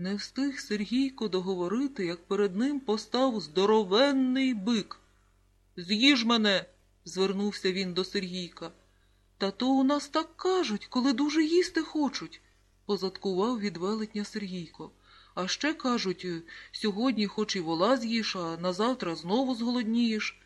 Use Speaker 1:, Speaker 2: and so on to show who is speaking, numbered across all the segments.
Speaker 1: Не встиг Сергійко договорити, як перед ним постав здоровенний бик. З'їж мене, звернувся він до Сергійка. Та то у нас так кажуть, коли дуже їсти хочуть, позадкував від велетня Сергійко. А ще кажуть, сьогодні хоч і вола з'їш, а назавтра знову зголоднієш.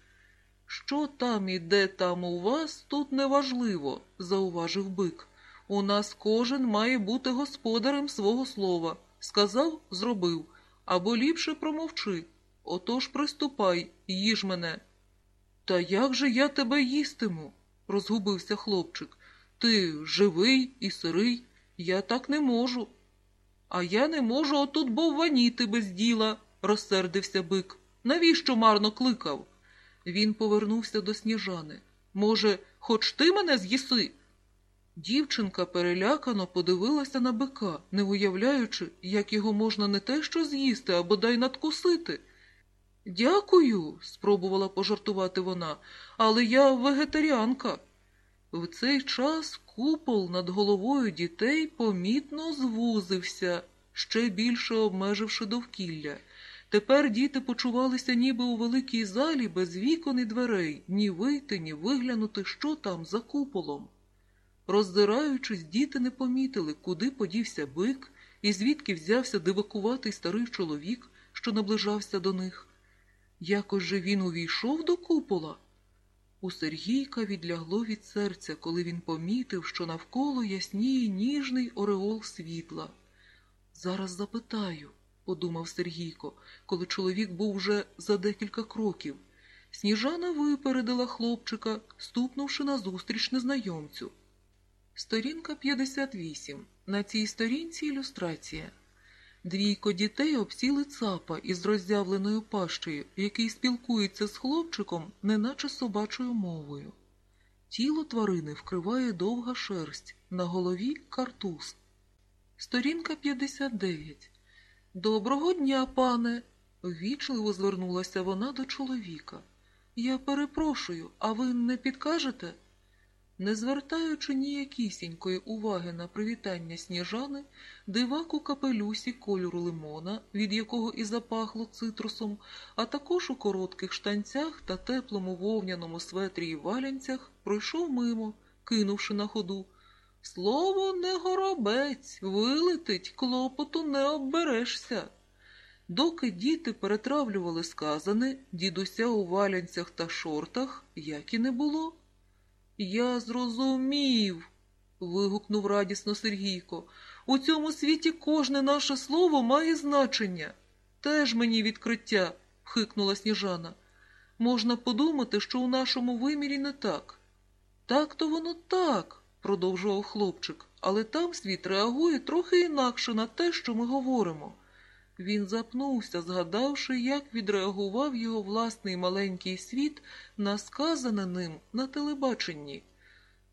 Speaker 1: Що там і де там у вас, тут неважливо, зауважив бик. У нас кожен має бути господарем свого слова. Сказав, зробив, або ліпше промовчи. Отож приступай, їж мене. Та як же я тебе їстиму? розгубився хлопчик. Ти живий і сирий, я так не можу. А я не можу отут бовваніти без діла, розсердився бик. Навіщо марно кликав? Він повернувся до сніжани. Може, хоч ти мене з'їси? Дівчинка перелякано подивилася на бика, не уявляючи, як його можна не те що з'їсти, а бодай надкусити. Дякую, спробувала пожартувати вона, але я вегетаріанка. В цей час купол над головою дітей помітно звузився, ще більше обмеживши довкілля. Тепер діти почувалися ніби у великій залі без вікон і дверей, ні вийти, ні виглянути, що там за куполом. Роздираючись, діти не помітили, куди подівся бик і звідки взявся дивакуватий старий чоловік, що наближався до них. Якось же він увійшов до купола. У Сергійка відлягло від серця, коли він помітив, що навколо ясніє ніжний ореол світла. Зараз запитаю, подумав Сергійко, коли чоловік був вже за декілька кроків. Сніжана випередила хлопчика, ступнувши назустріч незнайомцю. Сторінка 58. На цій сторінці ілюстрація. Двійко дітей обсіли цапа із роззявленою пащею, який спілкується з хлопчиком, неначе собачою мовою. Тіло тварини вкриває довга шерсть, на голові картуз. Сторінка 59. Доброго дня, пане. Ввічливо звернулася вона до чоловіка. Я перепрошую, а ви не підкажете? Не звертаючи ніякісінької уваги на привітання сніжани, дивак у капелюсі кольору лимона, від якого і запахло цитрусом, а також у коротких штанцях та теплому вовняному светрі і валянцях, пройшов мимо, кинувши на ходу. Слово не горобець, вилетить, клопоту не обберешся. Доки діти перетравлювали сказане, дідуся у валянцях та шортах, як і не було. Я зрозумів. вигукнув радісно Сергійко. У цьому світі кожне наше слово має значення. Теж мені відкриття, хикнула сніжана. Можна подумати, що у нашому вимірі не так. Так то воно так, продовжував хлопчик, але там світ реагує трохи інакше на те, що ми говоримо. Він запнувся, згадавши, як відреагував його власний маленький світ на сказане ним на телебаченні.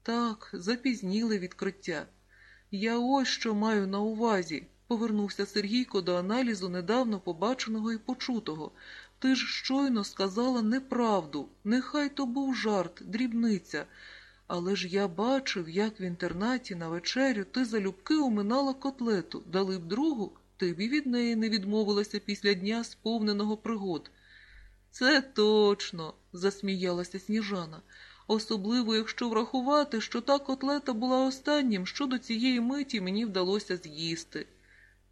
Speaker 1: Так, запізніли відкриття. Я ось що маю на увазі, повернувся Сергійко до аналізу недавно побаченого і почутого. Ти ж щойно сказала неправду, нехай то був жарт, дрібниця. Але ж я бачив, як в інтернаті на вечерю ти залюбки уминала котлету, дали б другу і від неї не відмовилася після дня сповненого пригод. Це точно, засміялася сніжана, особливо, якщо врахувати, що та котлета була останнім, що до цієї миті мені вдалося з'їсти.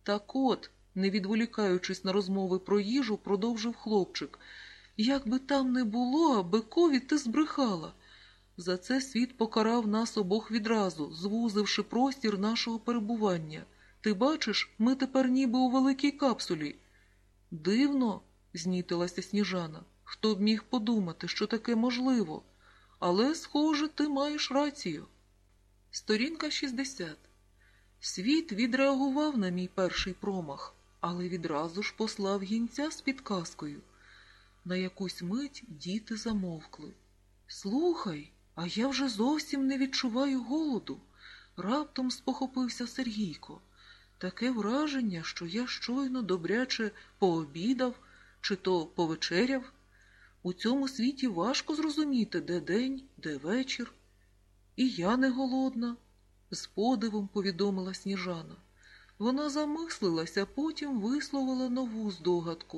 Speaker 1: Так от, не відволікаючись на розмови про їжу, продовжив хлопчик. Як би там не було, бикові ти збрехала. За це світ покарав нас обох відразу, звузивши простір нашого перебування. Ти бачиш, ми тепер ніби у великій капсулі. Дивно, знітилася сніжана. Хто б міг подумати, що таке можливо. Але, схоже, ти маєш рацію. Сторінка 60. Світ відреагував на мій перший промах, але відразу ж послав гінця з підказкою. На якусь мить діти замовкли. Слухай, а я вже зовсім не відчуваю голоду. Раптом спохопився Сергійко. Таке враження, що я щойно добряче пообідав чи то повечеряв. У цьому світі важко зрозуміти, де день, де вечір. І я не голодна, з подивом повідомила сніжана. Вона замислилася, потім висловила нову здогадку.